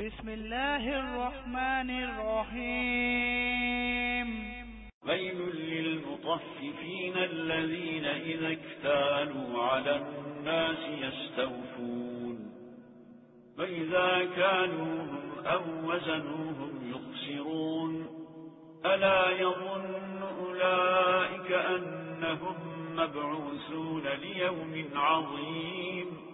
بسم الله الرحمن الرحيم ويل للمطففين الذين إذا اكتالوا على الناس يستوفون. وإذا كانوهم أو وزنوهم يخسرون. ألا يظن أولئك أنهم مبعوثون ليوم عظيم.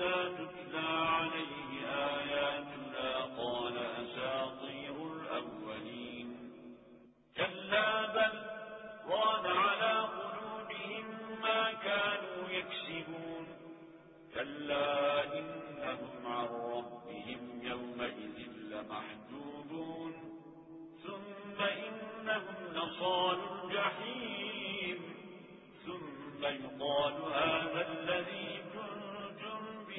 إذا تتلى عليه آياتنا قال أساطير الأولين. كلا بل ران على قلوبهم ما كانوا يكسبون. كلا إنهم عن ربهم يومئذ لمحجوبون. ثم إنهم نصال الجحيم ثم يقال هذا الذي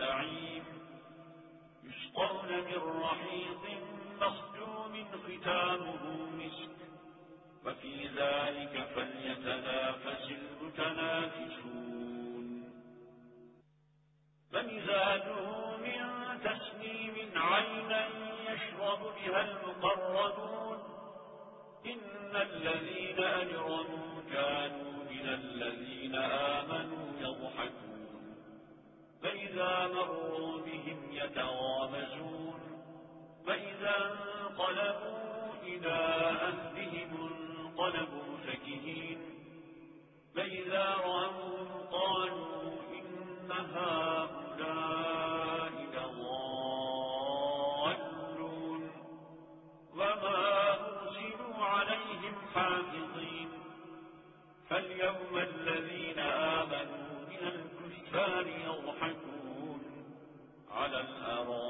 النعيم يسقون من رحيق مصدوم ختامه مسك. وفي ذلك فليتنافس المتنافسون. فمزاجه من تسنيم عينا يشرب بها المقربون. إن الذين أجرموا كانوا من الذين آمنوا يضحكون فإذا مروا بهم يتغامزون فإذا انقلبوا إلى أهلهم انقلبوا فكهين فإذا رأوا قالوا إن هؤلاء لضالون وما أرسلوا عليهم حافظين فاليوم الذين آمنوا من الكفار يضحكون على الأرائك